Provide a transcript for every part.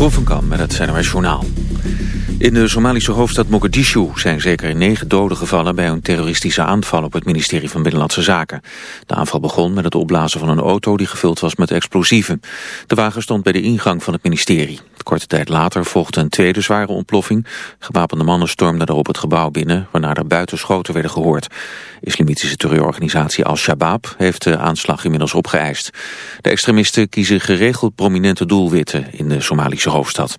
Jeroen Kam met het CNRS Journaal. In de Somalische hoofdstad Mogadishu zijn zeker negen doden gevallen... bij een terroristische aanval op het ministerie van Binnenlandse Zaken. De aanval begon met het opblazen van een auto die gevuld was met explosieven. De wagen stond bij de ingang van het ministerie. Korte tijd later volgde een tweede zware ontploffing. Gewapende mannen stormden er op het gebouw binnen... waarna er buiten schoten werden gehoord. Islamitische terreurorganisatie Al-Shabaab heeft de aanslag inmiddels opgeëist. De extremisten kiezen geregeld prominente doelwitten in de Somalische hoofdstad.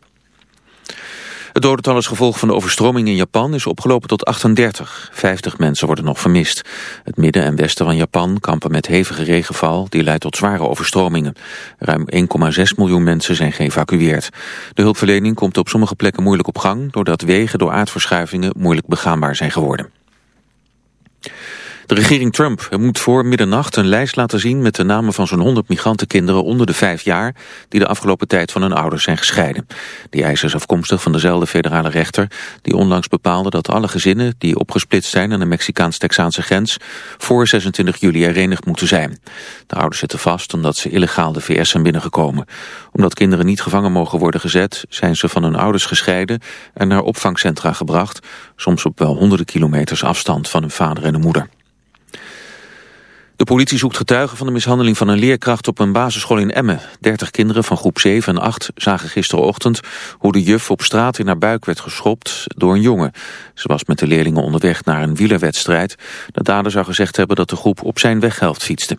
Het dodental als gevolg van de overstroming in Japan is opgelopen tot 38. 50 mensen worden nog vermist. Het midden en westen van Japan kampen met hevige regenval... die leidt tot zware overstromingen. Ruim 1,6 miljoen mensen zijn geëvacueerd. De hulpverlening komt op sommige plekken moeilijk op gang... doordat wegen door aardverschuivingen moeilijk begaanbaar zijn geworden. De regering Trump moet voor middernacht een lijst laten zien met de namen van zo'n 100 migrantenkinderen onder de vijf jaar die de afgelopen tijd van hun ouders zijn gescheiden. Die eis is afkomstig van dezelfde federale rechter die onlangs bepaalde dat alle gezinnen die opgesplitst zijn aan de Mexicaans-Texaanse grens voor 26 juli herenigd moeten zijn. De ouders zitten vast omdat ze illegaal de VS zijn binnengekomen. Omdat kinderen niet gevangen mogen worden gezet zijn ze van hun ouders gescheiden en naar opvangcentra gebracht, soms op wel honderden kilometers afstand van hun vader en de moeder. De politie zoekt getuigen van de mishandeling van een leerkracht op een basisschool in Emmen. 30 kinderen van groep 7 en 8 zagen gisterenochtend hoe de juf op straat in haar buik werd geschopt door een jongen. Ze was met de leerlingen onderweg naar een wielerwedstrijd. De dader zou gezegd hebben dat de groep op zijn weghelft fietste.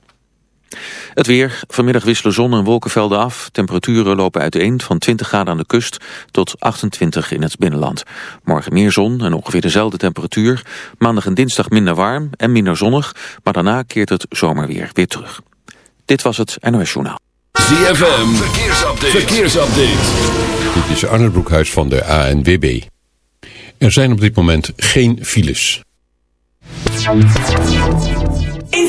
Het weer. Vanmiddag wisselen zon en wolkenvelden af. Temperaturen lopen uiteen van 20 graden aan de kust tot 28 in het binnenland. Morgen meer zon en ongeveer dezelfde temperatuur. Maandag en dinsdag minder warm en minder zonnig. Maar daarna keert het zomerweer weer terug. Dit was het NOS Journaal. ZFM. Verkeersupdate. Verkeersupdate. Dit is Arne Broekhuis van de ANWB. Er zijn op dit moment geen files. In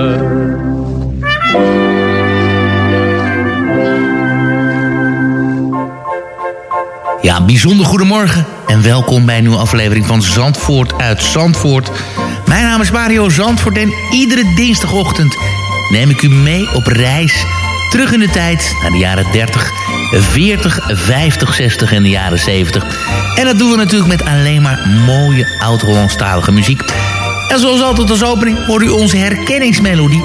Ja, bijzonder goedemorgen en welkom bij een nieuwe aflevering van Zandvoort uit Zandvoort. Mijn naam is Mario Zandvoort en iedere dinsdagochtend neem ik u mee op reis terug in de tijd naar de jaren 30, 40, 50, 60 en de jaren 70. En dat doen we natuurlijk met alleen maar mooie oud-Hollandstalige muziek. En zoals altijd als opening hoort u onze herkenningsmelodie.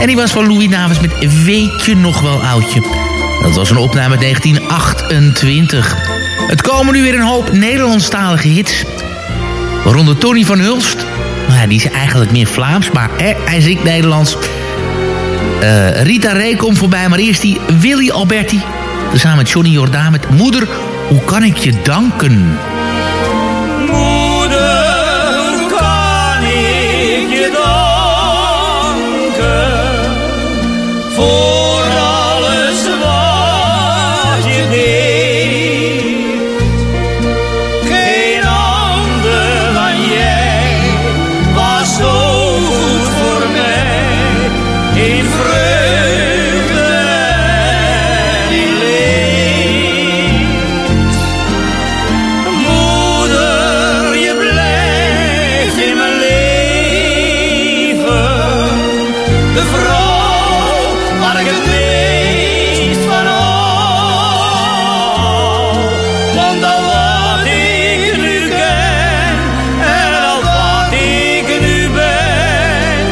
En die was van Louis Davis met Weet je nog wel oudje. Dat was een opname uit 1928. Het komen nu weer een hoop Nederlandstalige hits. Waaronder Tony van Hulst. Nou, die is eigenlijk meer Vlaams, maar hè, hij zingt Nederlands. Uh, Rita Ray komt voorbij, maar eerst die Willy Alberti. Samen met Johnny Jordaan met Moeder, hoe kan ik je danken? De vrouw waar ik het meest van hou. Want al wat ik nu ken en al wat ik nu ben.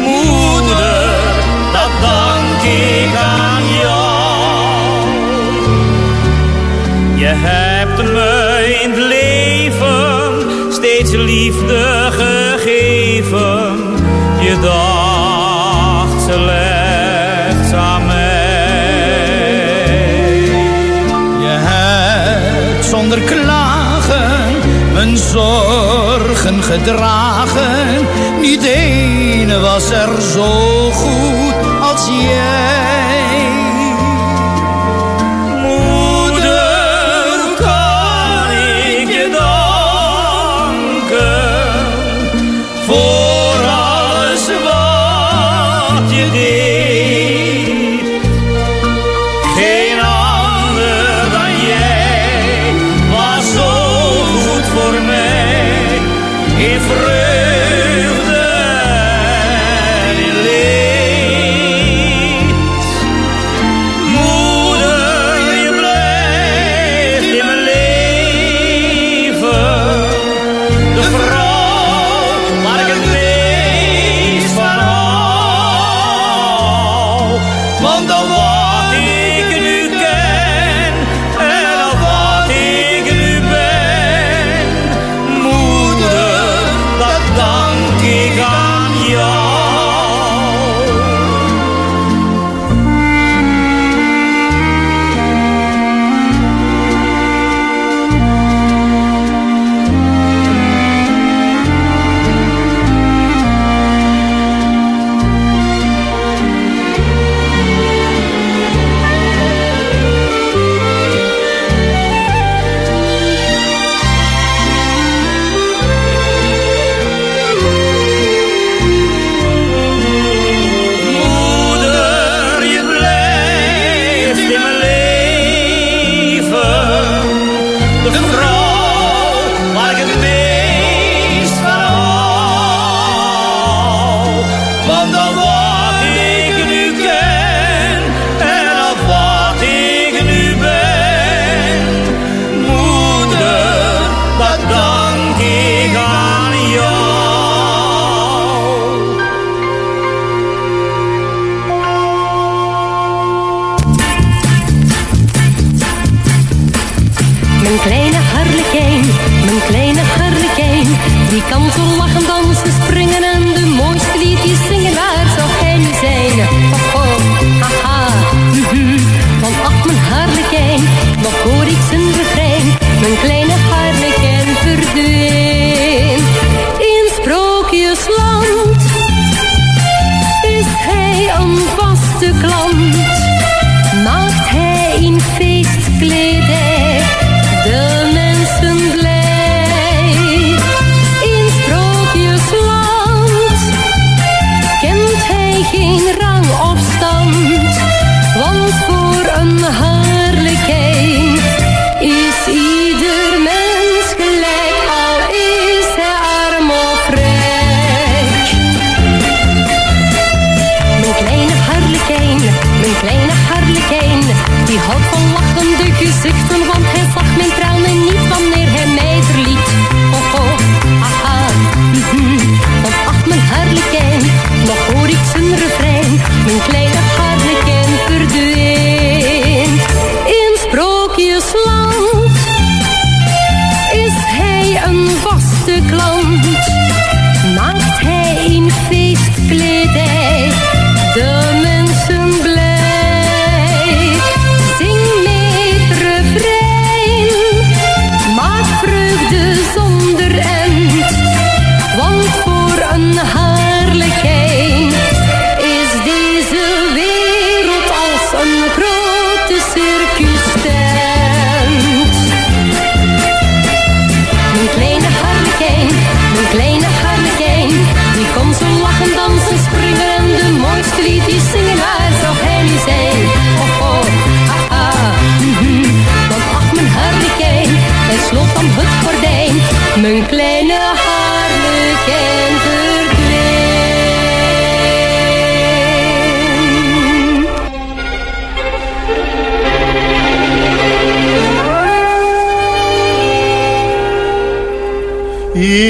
Moeder, dat dank ik aan jou. Je hebt me in het leven steeds liefde gegeven. Je gelegd aan. Je hebt zonder klagen mijn zorgen gedragen. Niet ene was er zo goed als jij.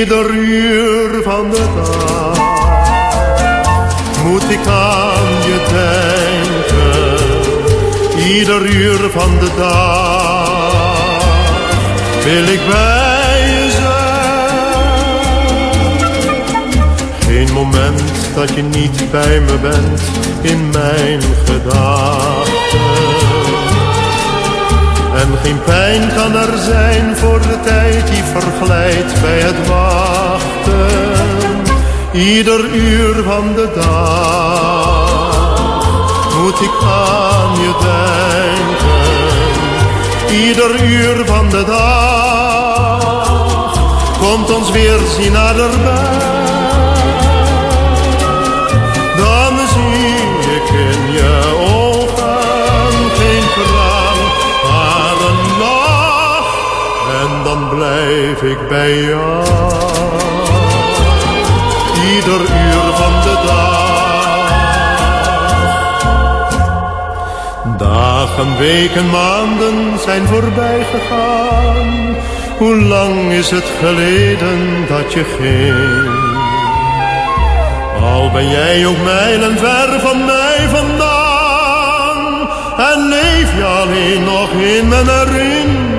ieder uur van de dag moet ik aan je denken. Ieder uur van de dag wil ik bij je zijn. Geen moment dat je niet bij me bent in mijn gedaan. En geen pijn kan er zijn voor de tijd die verglijdt bij het wachten. Ieder uur van de dag moet ik aan je denken. Ieder uur van de dag komt ons weer zien naderbij. Blijf ik bij jou. Ieder uur van de dag. Dagen, weken, maanden zijn voorbij gegaan. Hoe lang is het geleden dat je ging? Al ben jij ook mijlen ver van mij vandaan. En leef je alleen nog in mijn herinnering.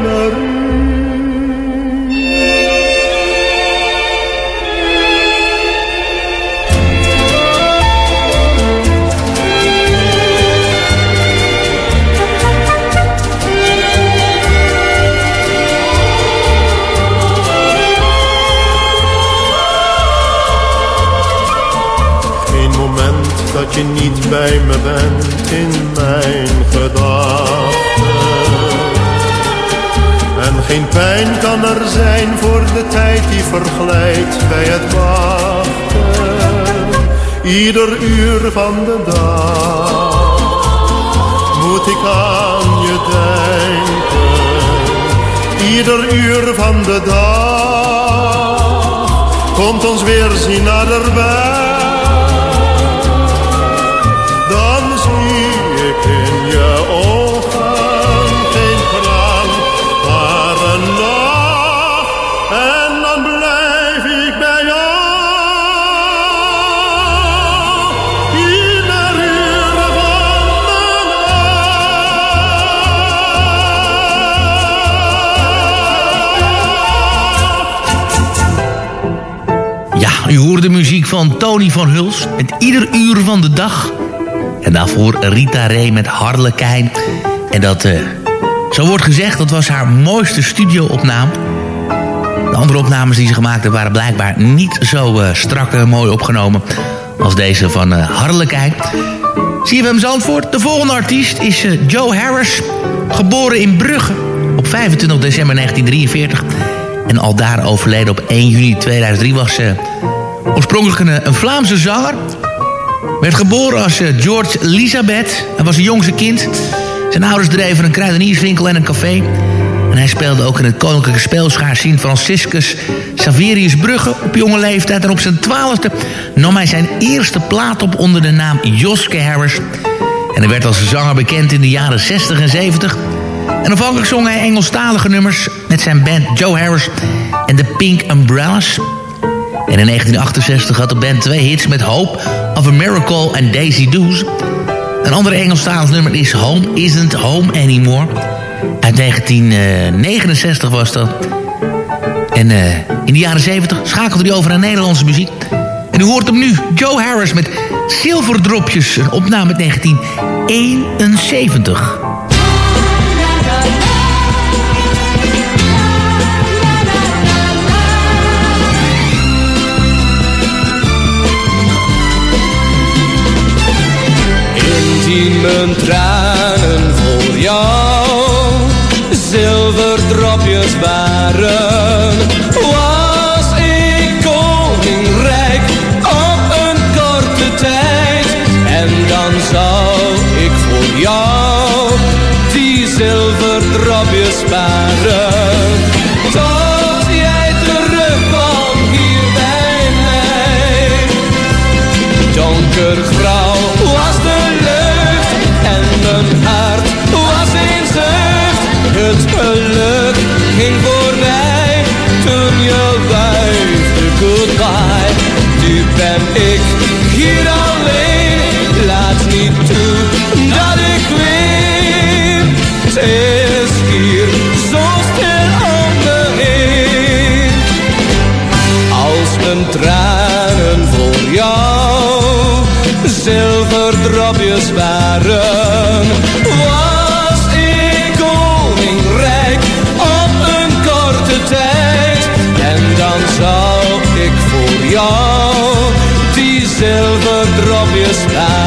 Je niet bij me bent in mijn gedachten. En geen pijn kan er zijn voor de tijd die verglijdt bij het wachten. Ieder uur van de dag moet ik aan je denken. Ieder uur van de dag komt ons weer zien naderbij. Van Tony van Huls met ieder uur van de dag. En daarvoor Rita Ray met Harlekijn. En dat, eh, zo wordt gezegd, dat was haar mooiste studio-opname. De andere opnames die ze gemaakt hebben waren blijkbaar niet zo eh, strak en mooi opgenomen... als deze van eh Harlekijn. CFM Zandvoort, de volgende artiest is Joe Harris. Geboren in Brugge op 25 december 1943... En al daar overleden op 1 juni 2003 was ze oorspronkelijk een, Vlaamse zanger. Werd geboren als eh, George Elisabeth. Hij was een jongste kind. Zijn ouders dreven een kruidenierswinkel en een café. En hij speelde ook in het koninklijke speelschaar Sint Franciscus Saverius Brugge op jonge leeftijd. En op zijn twaalfde nam hij zijn eerste plaat op onder de naam Joske Harris. En hij werd als zanger bekend in de jaren 60 en 70. En afhankelijk zong hij Engelstalige nummers met zijn band Joe Harris en de Pink Umbrellas. En in 1968 had de band twee hits met Hope of a Miracle en Daisy Doos. Een andere Engelstalig nummer is Home Isn't Home Anymore. Uit 1969 was dat. En uh, in de jaren 70 schakelde hij over naar Nederlandse muziek. En u hoort hem nu, Joe Harris met Zilverdropjes. Een opname uit 1971. Het geluk ging voorbij toen je wuifde goodbye. Nu ben ik hier alleen, laat niet toe dat ik ween. Het is hier zo stil om. Als mijn tranen voor jou zilverdropjes waren, sky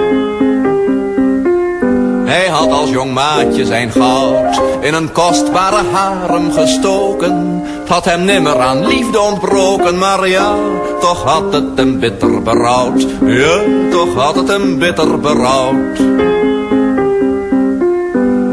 Hij had als jong maatje zijn goud in een kostbare harem gestoken. Had hem nimmer aan liefde ontbroken, maar ja, toch had het hem bitter berouwd. Ja, toch had het hem bitter berouwd.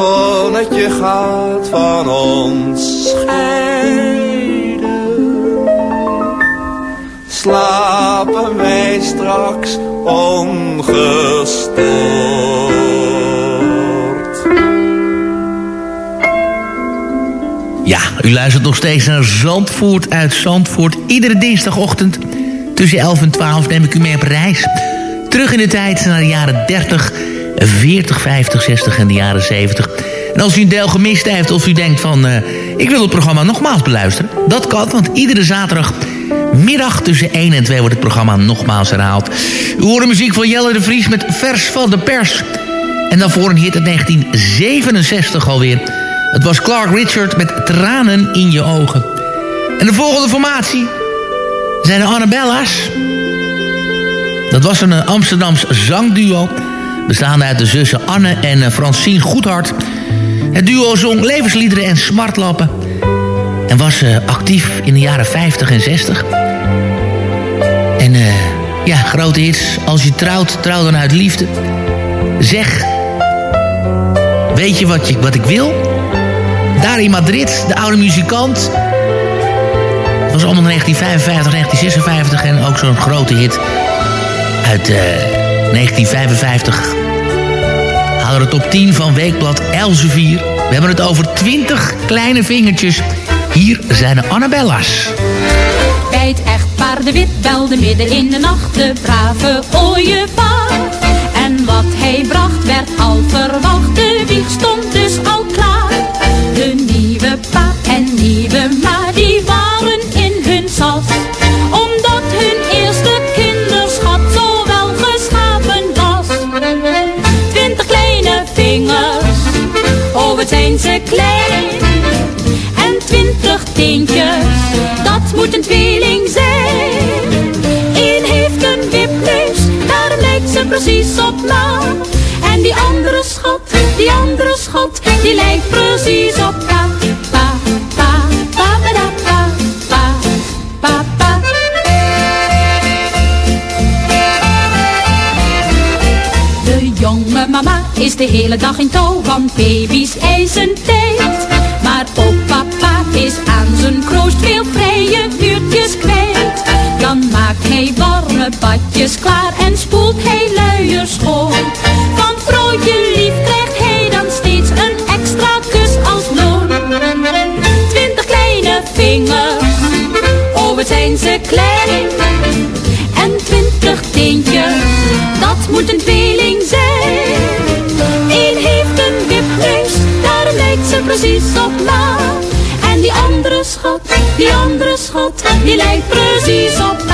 zonnetje gaat van ons scheiden. Slapen wij straks ongestoord. Ja, u luistert nog steeds naar Zandvoort uit Zandvoort. Iedere dinsdagochtend tussen 11 en 12 neem ik u mee op reis. Terug in de tijd naar de jaren 30 40, 50, 60 en de jaren 70. En als u een deel gemist heeft of u denkt van... Uh, ik wil het programma nogmaals beluisteren. Dat kan, want iedere zaterdagmiddag tussen 1 en 2 wordt het programma nogmaals herhaald. U hoort de muziek van Jelle de Vries met Vers van de Pers. En daarvoor een hit uit 1967 alweer. Het was Clark Richard met Tranen in je ogen. En de volgende formatie zijn de Annabella's. Dat was een Amsterdams zangduo bestaande uit de zussen Anne en eh, Francine Goedhart. Het duo zong levensliederen en smartlappen... en was uh, actief in de jaren 50 en 60. En uh, ja, grote hits. Als je trouwt, trouw dan uit liefde. Zeg, weet je wat, je, wat ik wil? Daar in Madrid, de oude muzikant... Het was allemaal 1955, 1956 en ook zo'n grote hit uit... 1955 haalde de top 10 van weekblad Elsevier. We hebben het over 20 kleine vingertjes. Hier zijn de Annabella's. Bij het echtpaar de wit belde midden in de nacht de brave ooievaar. En wat hij bracht werd al precies op pa. Pa, pa, pa, pa, pa, pa. De jonge mama is de hele dag in touw, want baby's eisen tijd. Maar ook papa is aan zijn kroost veel vrije uurtjes kwijt. Dan maakt hij warme badjes klaar en spoelt hij luiers schoon. Ze klein. En twintig teentjes, dat moet een tweeling zijn. Eén heeft een wipneus, daar lijkt ze precies op ma. En die andere schat, die andere schat, die lijkt precies op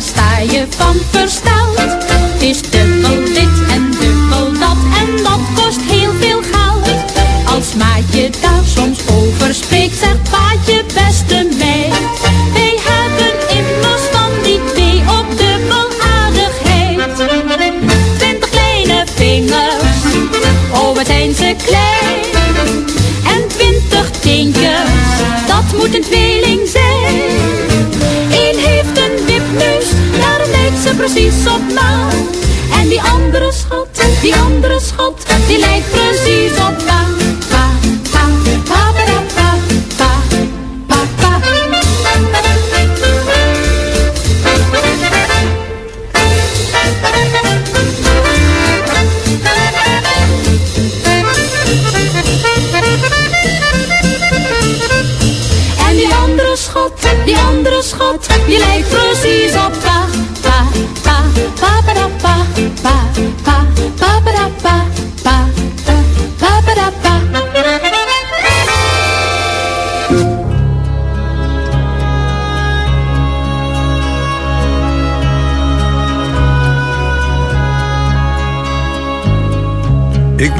sta je van versteld. Is dubbel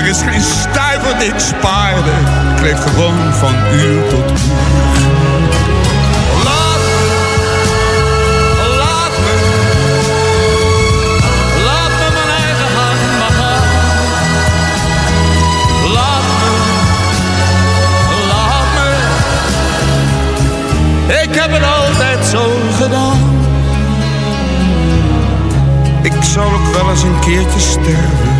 Er is geen stuiver die ik spaarde. Ik leef gewoon van uur tot uur. Laat me, laat me, laat me mijn eigen gang maar. Laat me, laat me. Ik heb het altijd zo gedaan. Ik zal ook wel eens een keertje sterven.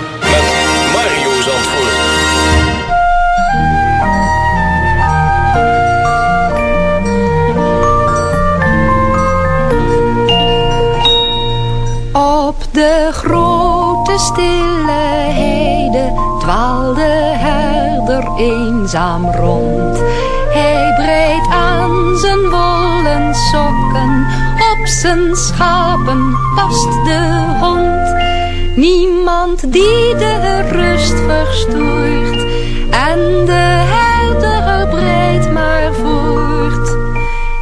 eenzaam rond. Hij breidt aan zijn wollen sokken, op zijn schapen past de hond. Niemand die de rust verstoort. En de herder breidt maar voort.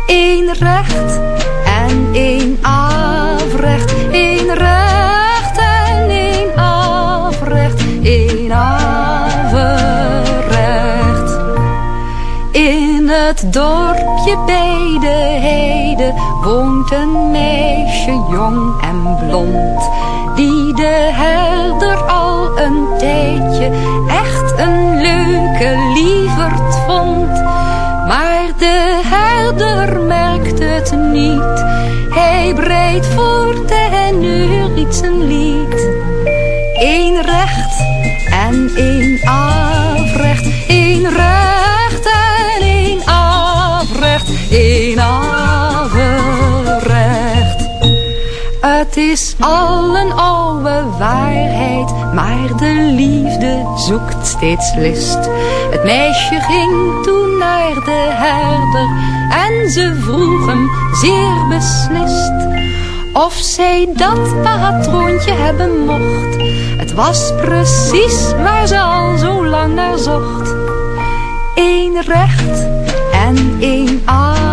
Eén recht en één afrecht. Eén recht het dorpje bij de heide woont een meisje jong en blond. Die de herder al een tijdje echt een leuke lieverd vond. Maar de herder merkt het niet. Hij breidt voort en neuriet zijn lied. Eén is al een oude waarheid, maar de liefde zoekt steeds list. Het meisje ging toen naar de herder en ze vroeg hem zeer beslist. Of zij dat patroontje hebben mocht. Het was precies waar ze al zo lang naar zocht. Eén recht en één afrecht.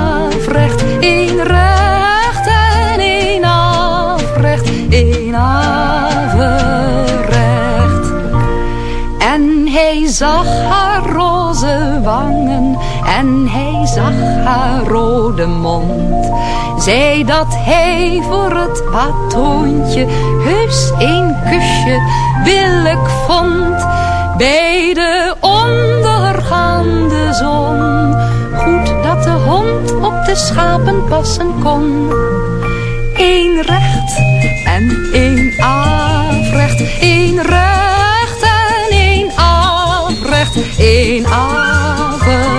Hij zag haar roze wangen en hij zag haar rode mond. Zei dat hij voor het patroontje heus een kusje billijk vond. Bij de ondergaande zon. Goed dat de hond op de schapen passen kon. Eén recht en één afrecht. Eén recht één Één averecht.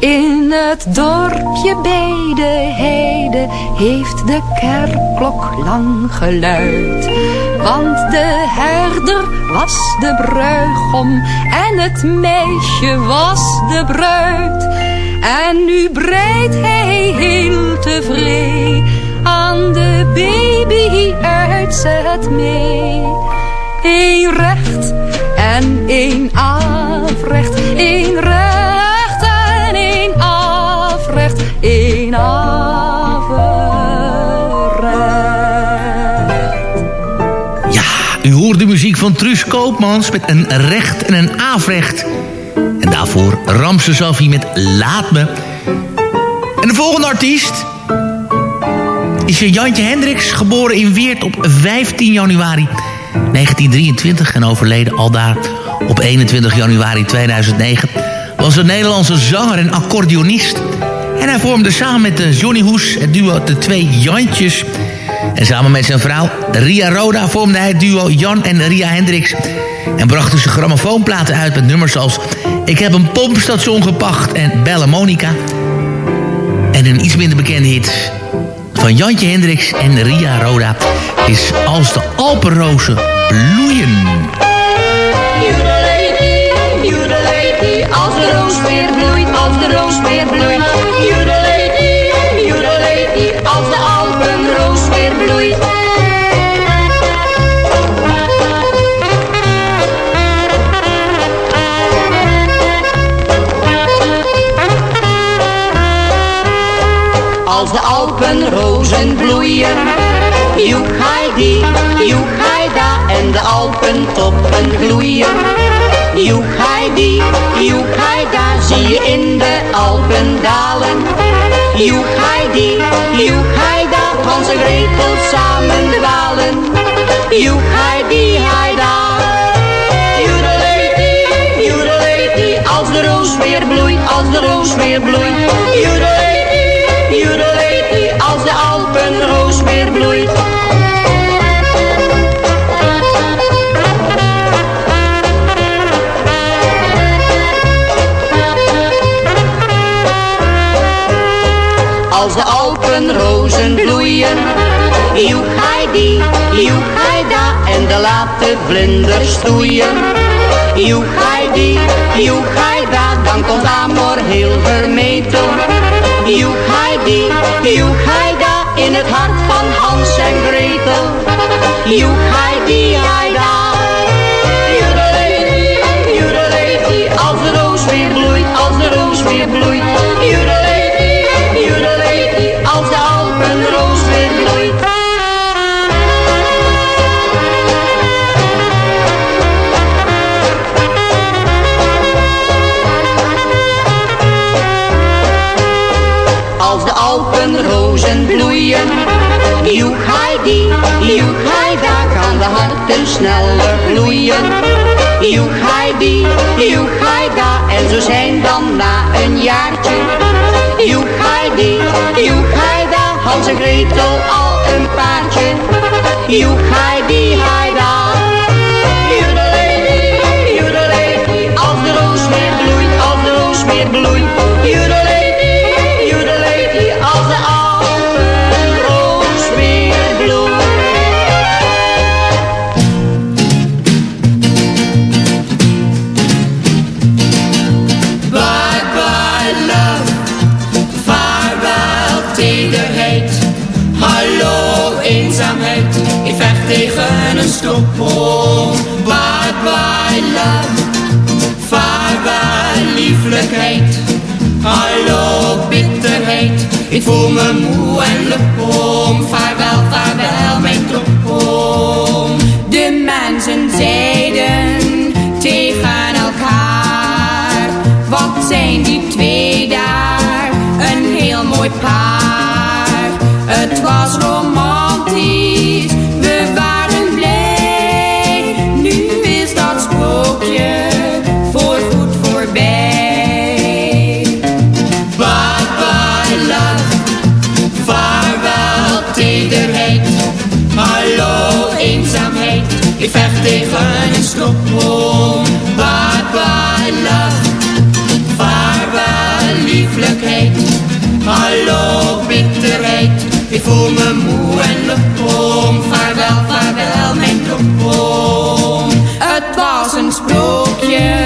In het dorpje bij de heide heeft de kerkklok lang geluid. Want de herder was de bruigom en het meisje was de bruid. En nu breidt hij heel tevreden aan de baby uitzet mee. Eén recht en één afrecht, één recht en één afrecht, één averecht. Ja, u hoort de muziek van Truus Koopmans met een recht en een afrecht. En daarvoor Ramse Safi met Laat Me. En de volgende artiest is Jantje Hendricks, geboren in Weert op 15 januari 1923 en overleden aldaar op 21 januari 2009. Was een Nederlandse zanger en accordeonist. En hij vormde samen met eh, Johnny Hoes het duo De Twee Jantjes. En samen met zijn vrouw Ria Roda vormde hij het duo Jan en Ria Hendricks. En brachten ze grammofoonplaten uit met nummers als... Ik heb een pompstation gepacht en Belle Monica. En een iets minder bekende hit van Jantje Hendricks en Ria Roda... is Als de Alpenrozen bloeien. Joedelady, joedelady, als de roos weer bloeit, als de roos weer bloeit. Alpenrozen bloeien, joek die, joek da en de Alpentoppen gloeien. Joek die, joek da, zie je in de Alpen dalen. Joek die, joek da, Hans en Gretel samen dwalen. Joek die, da. Joedelady, joedelady, als de roos weer bloeit, als de roos weer bloeit. Joedelady, joedelady, als de Alpenroos weer bloeit. Als de Alpenrozen bloeien, die, da en de late vlinders stoeien. Joek die, joek da, dan komt Amor heel vermetel. Joek die, joek da, in het hart van Hans en Gretel. Heidi, Heida. Joedelei, joedelei, als de roos weer bloeit, als de roos weer bloeit. Een stoppel. Bye bye love, vaarwel lieflijkheid. Hallo bitterheid, ik voel me moe en lepom. Vaarwel, vaarwel mijn toppom. Het was een sprookje,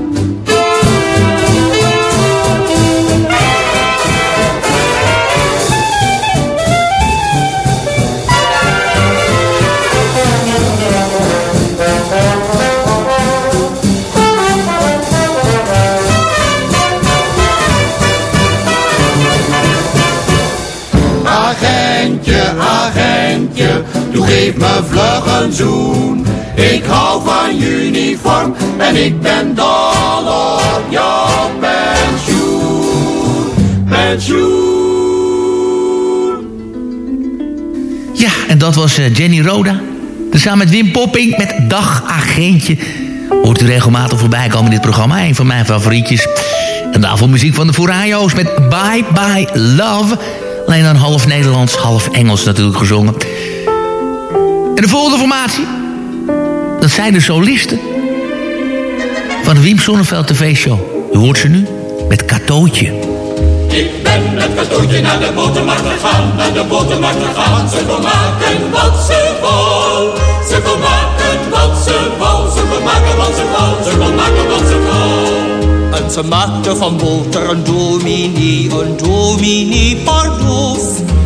Doe geef me vlug een zoen. Ik hou van uniform en ik ben dol op jouw pensioen. Pensioen. Ja, en dat was eh, Jenny Roda. Samen met Wim Popping met Dag Agentje. Hoort u regelmatig voorbij komen in dit programma. Een van mijn favorietjes. En daarvoor muziek van de Furayo's met Bye Bye Love. Alleen dan half Nederlands, half Engels natuurlijk gezongen. En de volgende formatie. Dat zijn de solisten. Van de Wim Sonneveld TV-show. U hoort ze nu met Katootje. Ik ben met katoentje naar de botermarkt gegaan, naar de botermarkt gegaan. Ze kon maken wat ze wou. Ze kon maken wat ze wou. Ze kon maken wat ze wou. Ze kon maken wat ze wou. En ze maakte van boter een dominee, een dominee pardoes.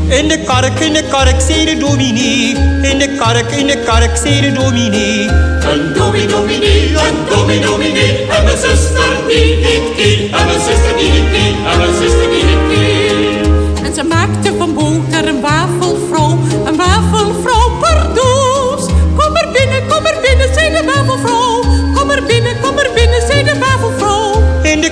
In de kark, in de kark, zei de dominee. In de kark, in de kark, zei de dominee. Een dominee, dominee, een dominee, dominee. En mijn zuster die niet die. En mijn zuster die niet die. En mijn zuster die niet die. En ze maakte van boter een wafelvrouw, een wafelvrouw pardoes. Kom er binnen, kom er binnen, zei de wafelvrouw.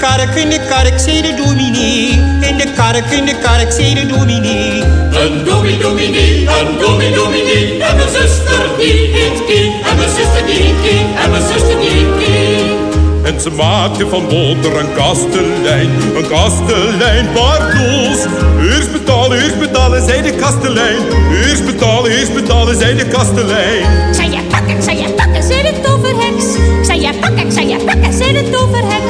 Kark, in de kark, zei de dominee. In de kark, in de kark, zei de dominee. Een dominee, dominee, een dominee, dominee. En mijn zuster die niet die. En mijn zuster die niet die. En mijn zuster die niet die. En ze maakte van boter een kastelein, een kastelein pardoes. Eerst betalen, eerst betalen, zei de kastelein. Eerst betalen, eerst betalen, zei de kastelein. Zei je pakken, zei je pakken, zei de toverheks. Zei je pakken, ik zei je pakken, zei de toverheks.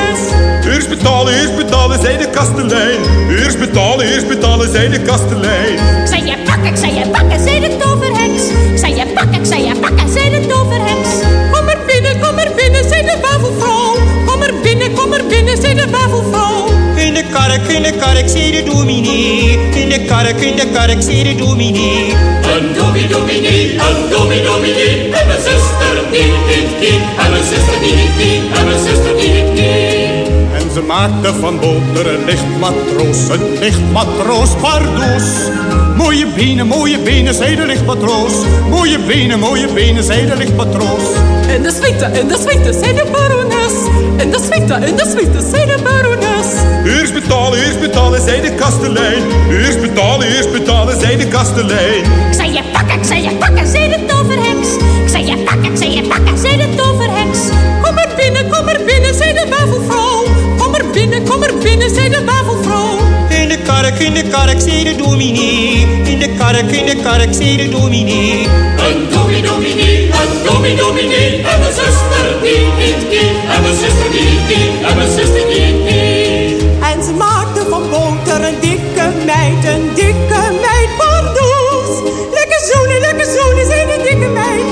Eerst betalen, eerst betalen, zei de kastelein. Eerst betalen, eerst betalen, zei de kastelein. Ik zei je pakken, ik zei je pakken, zei de toverheks. Ik zei je pakken, ik zei je pakken, zei de toverheks. Kom er binnen, kom er binnen, zei de wafelvrouw. Kom er binnen, kom er binnen, zei de wafelvrouw. In de kark, in de kark, zei de dominee. In de kark, in de kark, zei de dominee. Een dominee, dominee, een dominee, dominee. En mijn zuster die niet die. En mijn zuster die die. En mijn zuster die niet die. Ze maakte van boter een lichtmatroos, een lichtmatroos pardoes. Mooie benen, mooie benen, zei de lichtmatroos. Mooie benen, mooie benen, zei de lichtmatroos. En de suite, en de suite, zei de barones. En de suite, en de suite, zei de barones. Eerst betalen, eerst betalen, zei de kastelein. Eerst betalen, eerst betalen, zei de kastelein. Ik zei je pakken, ik zei je pakken, zei de toverheks. Ik zei je pakken, ik zei je pakken, zei de toverheks. Kark, in de kark, zei de dominee. In de kark, in de kark, zei de dominee. Een dominee, dominee, een dominee, dominee. En mijn zuster die niet die. En mijn zuster die niet die. En mijn zuster die niet die. En ze maakte van boter een dikke meid, een dikke meid pardoes. Lekker zoenen, lekker zoenen, zei de dikke meid.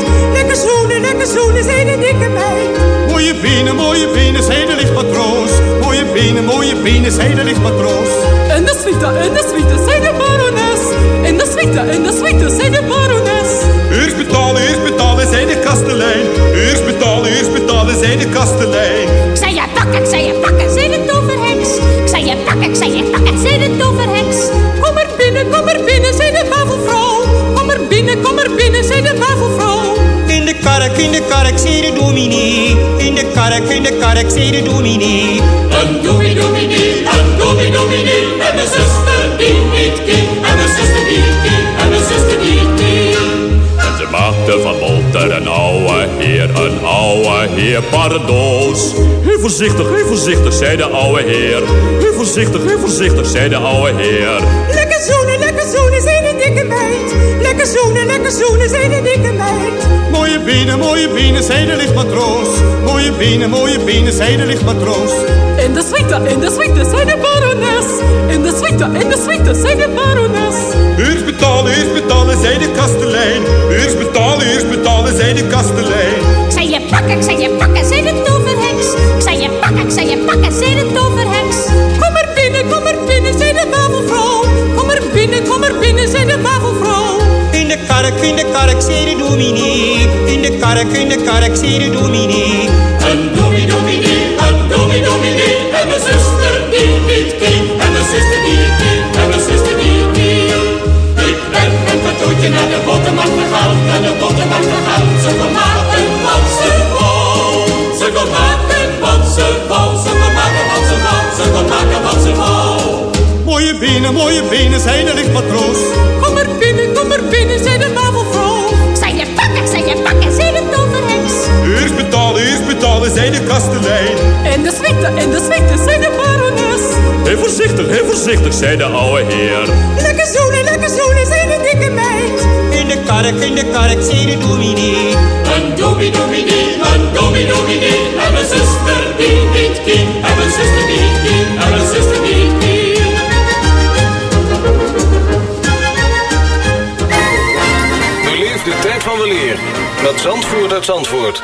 zoenen, lekker zoenen, zei de dikke meid. Mooie benen, mooie benen, zei de lichtmatroos. Mooie benen, mooie benen, zei de lichtmatroos. En de suite, en de suite, zei de barones. En de suite, en de suite, zei de barones. Eerst betalen, eerst betalen, zei de kastelein. Eerst betalen, eerst betalen, zei de kastelein. Ik zei je pakken, ik zei je pakken, zei de toverheks. Ik zei je pakken, ik zei je pakken, zei de toverheks. Kom er binnen, kom er binnen, zei de bavelvrouw. Kom er binnen, kom er binnen, zei de bavelvrouw. In de kark, in de kark, zei de dominee. In de kark, in de kark, zei de dominee. Een dominee, dominee, dominee. En mijn zuster die niet ging. En mijn zuster die ging. En mijn zuster die ging. En ze maakte van Molter een ouwe heer, een ouwe heer pardoos. Heel voorzichtig, heel voorzichtig, zei de ouwe heer. Heel voorzichtig, heel voorzichtig, zei de ouwe heer. Lekker zoenen, lekker zoenen, zoenen, lekker zoenen, zei de dikke meid. Mooie benen, mooie benen, zei de lichtmatroos. Mooie benen, mooie benen, zei de lichtmatroos. In de suite, in de suite, zei de barones. In de suite, in de suite, zei de barones. Eerst betalen, eerst betalen, zei de kastelein. Eerst betalen, eerst betalen, zei de kastelein. Ik zei je pakken, ik zei je pakken, zei de toverheks. Ik zei je pakken, ik zei je pakken, zei de toverheks. Kom er binnen, kom er binnen, zei de bavelvrouw. In de kark, zei de dominee. In de kark, in de kark, zei de dominee. Een dominee, dominee, een dominee, dominee. En mijn zuster die niet ging. En mijn zuster die niet ging. En mijn zuster die ging. Ik ben met mijn toetje naar de botermarkt gegaan. Naar de botermarkt gegaan. Ze kon maken wat ze wou. Ze kon maken wat ze wou. Ze kon maken wat ze wou. Ze kon maken wat ze wou. Mooie benen, mooie benen, de lichtmatroos. Kom betalen, zei de kastelein. In de suite, in de suite, zei de barones. Heel voorzichtig, heel voorzichtig, zei de ouwe heer. Lekker zoenen, lekker zoenen, zei de dikke meid. In de kark, in de kark, zei de dominee. Een dominee, dominee, een dominee, dominee. En mijn zuster die niet ging. En mijn zuster die niet ging. En mijn zuster die niet ging. De tijd van weleer met Zandvoort uit Zandvoort.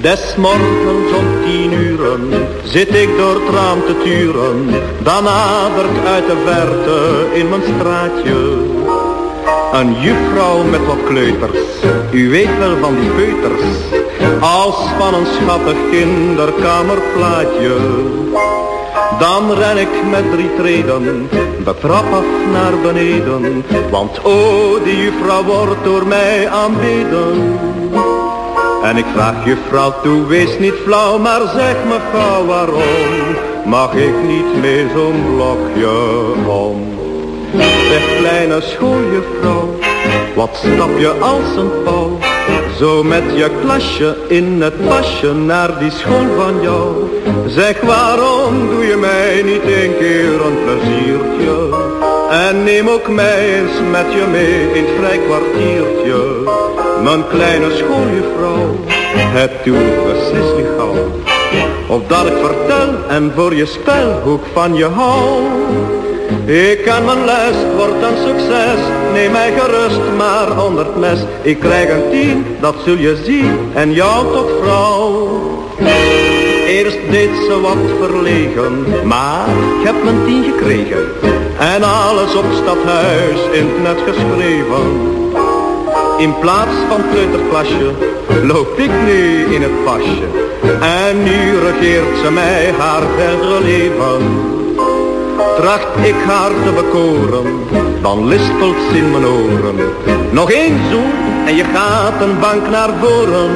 Des morgens om tien uren zit ik door het raam te turen. Dan nadert uit de verte in mijn straatje een juffrouw met wat kleuters. U weet wel van die peuters, als van een schattig kinderkamerplaatje. Dan ren ik met drie treden, de trap af naar beneden. Want oh, die juffrouw wordt door mij aanbeden. En ik vraag juffrouw toe, wees niet flauw, maar zeg me gauw waarom Mag ik niet mee zo'n blokje om? Zeg kleine schooljuffrouw, wat stap je als een pauw? Zo met je klasje in het pasje naar die school van jou. Zeg waarom doe je mij niet een keer een pleziertje? En neem ook mij eens met je mee in het vrij kwartiertje Mijn kleine schooljuffrouw, het doet beslist niet gauw Of dat ik vertel en voor je spel hoe van je hou ik ken mijn les, wordt een succes, neem mij gerust maar onder het mes. Ik krijg een tien, dat zul je zien, en jou tot vrouw. Eerst deed ze wat verlegen, maar ik heb mijn tien gekregen. En alles op stadhuis in het net geschreven. In plaats van kleuterklasje loop ik nu in het pasje. En nu regeert ze mij haar verdere leven. Tracht ik haar te bekoren, dan lispelt ze in mijn oren. Nog één zoen en je gaat een bank naar voren.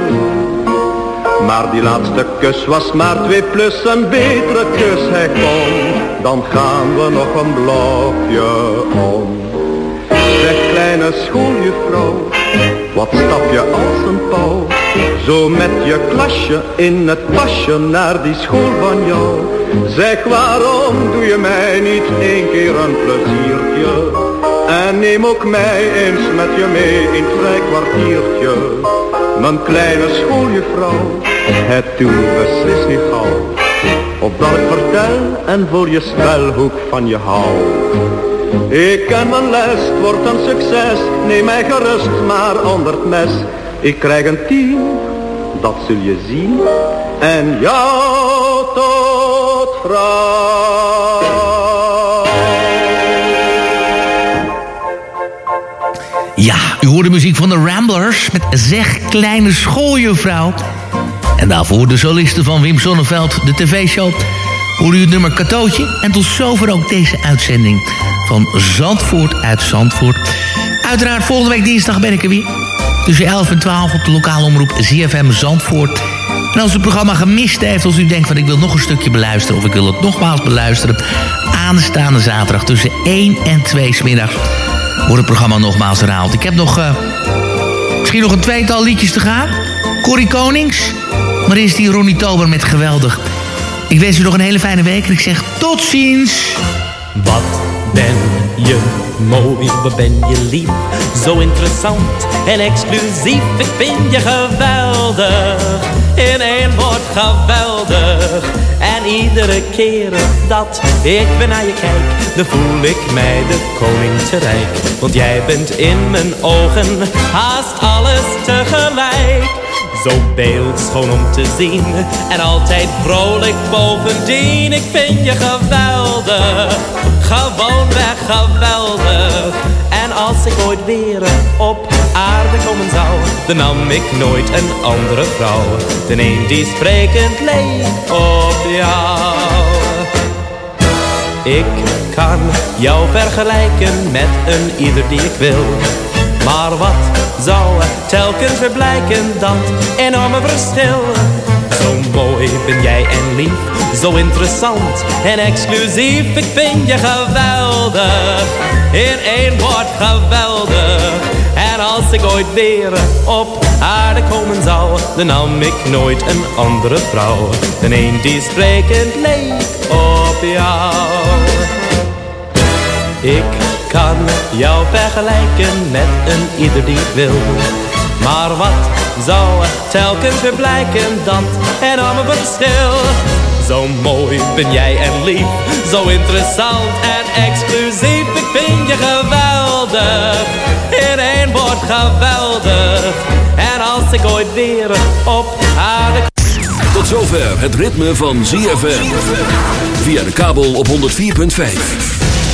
Maar die laatste kus was maar twee plus een betere kus hij kon. Dan gaan we nog een blokje om. Zeg kleine schooljuffrouw, wat stap je als een pauw? Zo met je klasje in het pasje naar die school van jou. Zeg waarom doe je mij niet één keer een pleziertje? En neem ook mij eens met je mee in het vrij kwartiertje. Mijn kleine schooljuffrouw, het doe beslist niet gauw. Opdat ik vertel en voor je spelhoek van je hou. Ik ken mijn les, het wordt een succes. Neem mij gerust maar onder het mes. Ik krijg een tien, dat zul je zien. En jou tot vrouw. Ja, u hoort de muziek van de Ramblers met Zeg Kleine Schooljuffrouw. En daarvoor de solisten van Wim Sonneveld, de tv-show. Hoor u het nummer Katootje. En tot zover ook deze uitzending van Zandvoort uit Zandvoort. Uiteraard volgende week dinsdag ben ik er weer. Tussen 11 en 12 op de lokale omroep ZFM Zandvoort. En als u het programma gemist heeft, als u denkt van ik wil nog een stukje beluisteren... of ik wil het nogmaals beluisteren... aanstaande zaterdag tussen 1 en 2 smiddags wordt het programma nogmaals herhaald. Ik heb nog eh, misschien nog een tweetal liedjes te gaan. Corrie Konings, maar eerst die Ronnie Tober met Geweldig. Ik wens u nog een hele fijne week en ik zeg tot ziens. Wat ben je mooi, wat ben je lief, zo interessant en exclusief. Ik vind je geweldig, in één woord geweldig. En iedere keer dat ik weer naar je kijk, dan voel ik mij de koning te rijk. Want jij bent in mijn ogen haast alles tegelijk. Zo beeldschoon om te zien en altijd vrolijk bovendien. Ik vind je geweldig, gewoonweg geweldig. En als ik ooit weer op aarde komen zou, dan nam ik nooit een andere vrouw. Dan een die sprekend leek op jou. Ik kan jou vergelijken met een ieder die ik wil. Maar wat zou telkens weer blijken, dat enorme verschil? Zo mooi ben jij en lief, zo interessant en exclusief. Ik vind je geweldig, in één woord geweldig. En als ik ooit weer op aarde komen zou, dan nam ik nooit een andere vrouw. Dan een die sprekend leek op jou. Ik kan jou vergelijken met een ieder die wil. Maar wat zou er telkens weer blijken, dat enorme verschil. Zo mooi ben jij en lief, zo interessant en exclusief. Ik vind je geweldig, in één woord geweldig. En als ik ooit weer op aarde... Tot zover het ritme van ZFM. Via de kabel op 104.5.